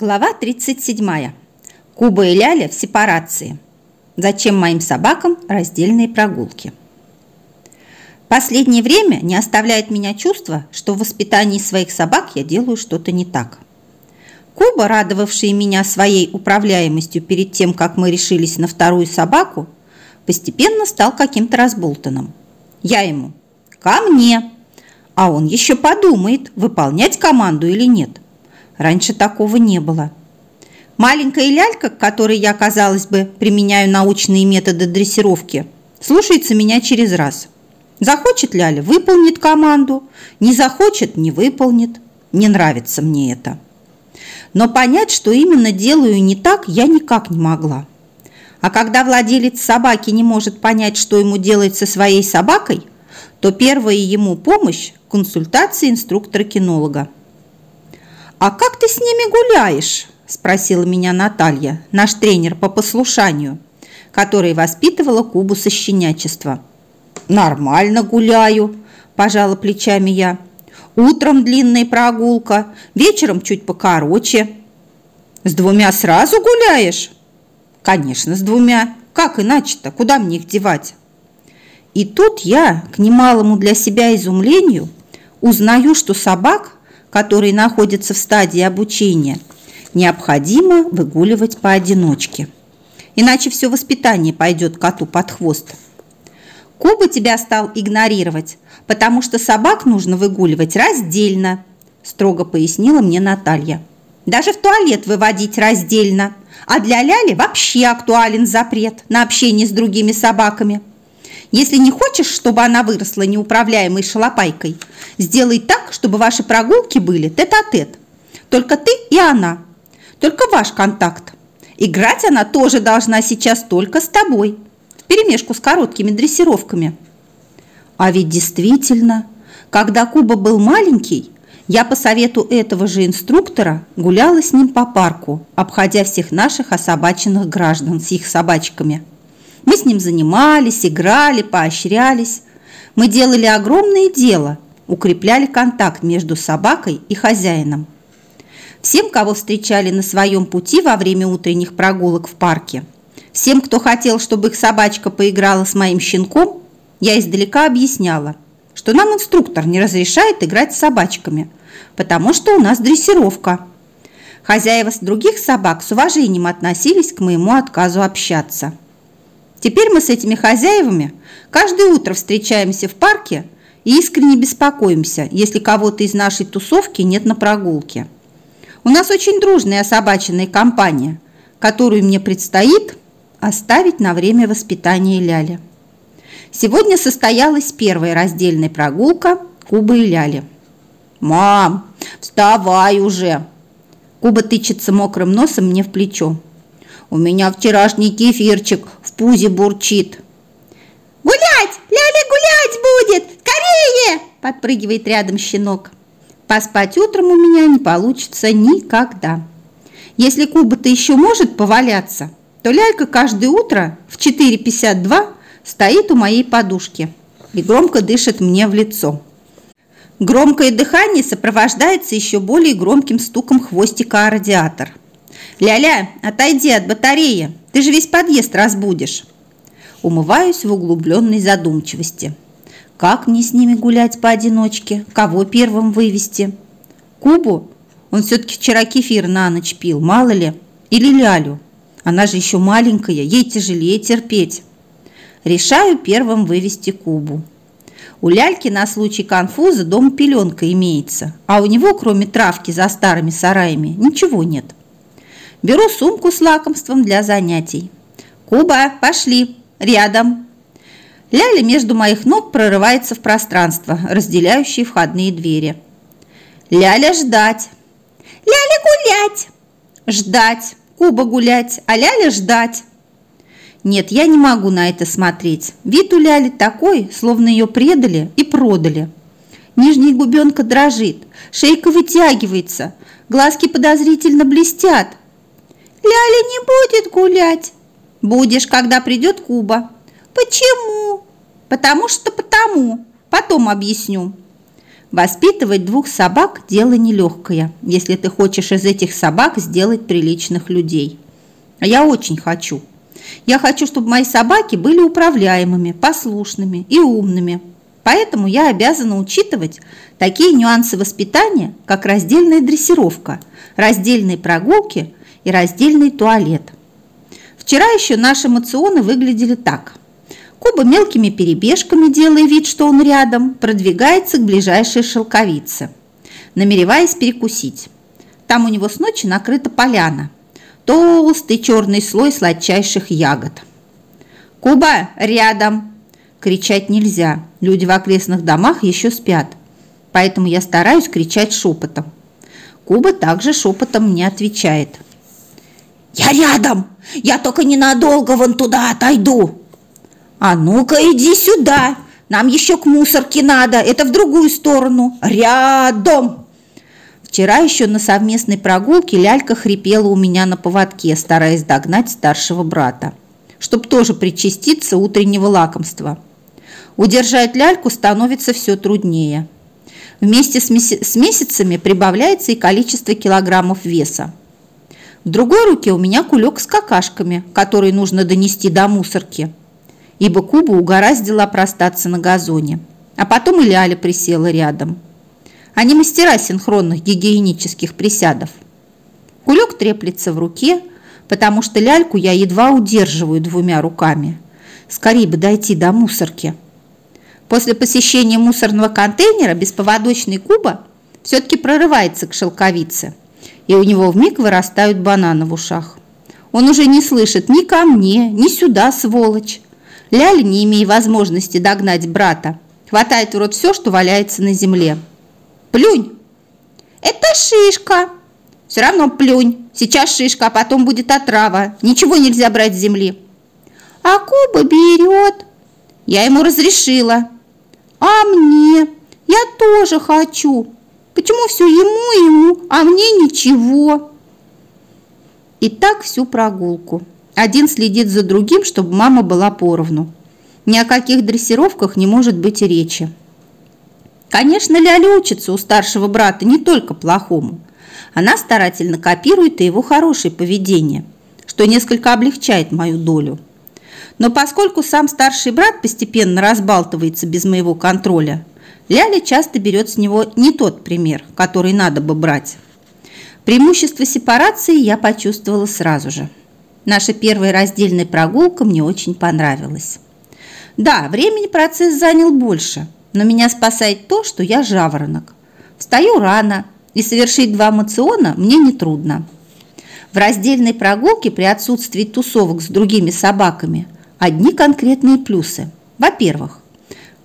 Глава 37. Куба и Ляля в сепарации. Зачем моим собакам раздельные прогулки? Последнее время не оставляет меня чувство, что в воспитании своих собак я делаю что-то не так. Куба, радовавший меня своей управляемостью перед тем, как мы решились на вторую собаку, постепенно стал каким-то разболтанным. Я ему «Ко мне!» А он еще подумает, выполнять команду или нет – Раньше такого не было. Маленькая лялька, к которой я, казалось бы, применяю научные методы дрессировки, слушается меня через раз. Захочет ляля – выполнит команду, не захочет – не выполнит. Не нравится мне это. Но понять, что именно делаю не так, я никак не могла. А когда владелец собаки не может понять, что ему делать со своей собакой, то первая ему помощь – консультация инструктора-кинолога. «А как ты с ними гуляешь?» – спросила меня Наталья, наш тренер по послушанию, который воспитывала Кубу со щенячества. «Нормально гуляю», – пожала плечами я. «Утром длинная прогулка, вечером чуть покороче». «С двумя сразу гуляешь?» «Конечно, с двумя. Как иначе-то? Куда мне их девать?» И тут я, к немалому для себя изумлению, узнаю, что собак которые находятся в стадии обучения, необходимо выгуливать поодиночке. Иначе все воспитание пойдет коту под хвост. Куба тебя стал игнорировать, потому что собак нужно выгуливать раздельно, строго пояснила мне Наталья. Даже в туалет выводить раздельно. А для Ляли вообще актуален запрет на общение с другими собаками. Если не хочешь, чтобы она выросла неуправляемой шалопайкой, сделай так, чтобы ваши прогулки были тет-а-тет. -тет. Только ты и она. Только ваш контакт. Играть она тоже должна сейчас только с тобой. В перемешку с короткими дрессировками. А ведь действительно, когда Куба был маленький, я по совету этого же инструктора гуляла с ним по парку, обходя всех наших особаченных граждан с их собачками – мы с ним занимались, играли, поощрялись. Мы делали огромное дело, укрепляли контакт между собакой и хозяином. Всем, кого встречали на своем пути во время утренних прогулок в парке, всем, кто хотел, чтобы их собачка поиграла с моим щенком, я издалека объясняла, что нам инструктор не разрешает играть с собачками, потому что у нас дрессировка. Хозяева с других собак с уважением относились к моему отказу общаться. Теперь мы с этими хозяевами каждое утро встречаемся в парке и искренне беспокоимся, если кого-то из нашей тусовки нет на прогулке. У нас очень дружная собачная компания, которую мне предстоит оставить на время воспитания Ляли. Сегодня состоялась первая раздельная прогулка Кубы и Ляли. «Мам, вставай уже!» Куба тычется мокрым носом мне в плечо. У меня вчерашний кефирчик в пузе бурчит. Гулять! Ляля гулять будет! Скорее! Подпрыгивает рядом щенок. Поспать утром у меня не получится никогда. Если Куба-то еще может поваляться, то Лялька каждое утро в 4.52 стоит у моей подушки и громко дышит мне в лицо. Громкое дыхание сопровождается еще более громким стуком хвостика о радиатор – «Ля-ля, отойди от батареи, ты же весь подъезд разбудишь». Умываюсь в углубленной задумчивости. Как мне с ними гулять поодиночке? Кого первым вывести? Кубу? Он все-таки вчера кефир на ночь пил, мало ли. Или Лялю? Она же еще маленькая, ей тяжелее терпеть. Решаю первым вывести Кубу. У Ляльки на случай конфуза дом пеленка имеется, а у него, кроме травки за старыми сараями, ничего нет. Беру сумку с лакомством для занятий. «Куба, пошли! Рядом!» Ляля между моих ног прорывается в пространство, разделяющее входные двери. «Ляля ждать!» «Ляля гулять!» «Ждать! Куба гулять, а Ляля ждать!» Нет, я не могу на это смотреть. Вид у Ляли такой, словно ее предали и продали. Нижняя губенка дрожит, шейка вытягивается, глазки подозрительно блестят, Ляля не будет гулять. Будешь, когда придет Куба. Почему? Потому что потому. Потом объясню. Воспитывать двух собак – дело нелегкое, если ты хочешь из этих собак сделать приличных людей. А я очень хочу. Я хочу, чтобы мои собаки были управляемыми, послушными и умными. Поэтому я обязана учитывать такие нюансы воспитания, как раздельная дрессировка, раздельные прогулки и раздельный туалет. Вчера еще наши мационы выглядели так. Куба мелкими перебежками, делая вид, что он рядом, продвигается к ближайшей шелковице, намереваясь перекусить. Там у него с ночи накрыта поляна, толстый черный слой сладчайших ягод. «Куба, рядом!» Кричать нельзя, люди в окрестных домах еще спят, поэтому я стараюсь кричать шепотом. Куба также шепотом мне отвечает. «Я рядом! Я только ненадолго вон туда отойду!» «А ну-ка, иди сюда! Нам еще к мусорке надо, это в другую сторону, рядом!» Вчера еще на совместной прогулке лялька хрипела у меня на поводке, стараясь догнать старшего брата, чтоб тоже причаститься утреннего лакомства. Удержать ляльку становится все труднее. Вместе с, с месяцами прибавляется и количество килограммов веса. В другой руке у меня кулек с какашками, который нужно донести до мусорки – ибо Куба угораздила простаться на газоне. А потом и Ляля присела рядом. Они мастера синхронных гигиенических присядов. Кулек треплется в руке, потому что ляльку я едва удерживаю двумя руками. Скорее бы дойти до мусорки. После посещения мусорного контейнера бесповодочный Куба все-таки прорывается к шелковице, и у него вмиг вырастают бананы в ушах. Он уже не слышит ни ко мне, ни сюда, сволочь. Ляля, не имея возможности догнать брата, хватает в рот все, что валяется на земле. «Плюнь!» «Это шишка!» «Все равно плюнь! Сейчас шишка, а потом будет отрава. Ничего нельзя брать с земли!» «А Куба берет!» «Я ему разрешила!» «А мне? Я тоже хочу! Почему все ему, ему, а мне ничего?» И так всю прогулку. Один следит за другим, чтобы мама была поровну. Ни о каких дрессировках не может быть и речи. Конечно, Ляля учится у старшего брата не только плохому. Она старательно копирует и его хорошее поведение, что несколько облегчает мою долю. Но поскольку сам старший брат постепенно разбалтывается без моего контроля, Ляля часто берет с него не тот пример, который надо бы брать. Преимущество сепарации я почувствовала сразу же. Наша первая раздельная прогулка мне очень понравилась. Да, времени процесс занял больше, но меня спасает то, что я жаворонок. Встаю рано, и совершить два мациона мне нетрудно. В раздельной прогулке при отсутствии тусовок с другими собаками одни конкретные плюсы. Во-первых,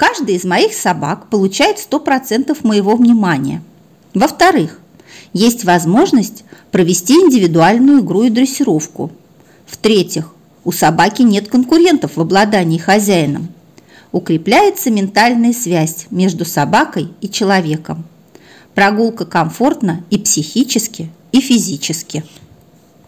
каждый из моих собак получает 100% моего внимания. Во-вторых, есть возможность провести индивидуальную игру и дрессировку – в-третьих, у собаки нет конкурентов в обладании хозяином. Укрепляется ментальная связь между собакой и человеком. Прогулка комфортна и психически, и физически.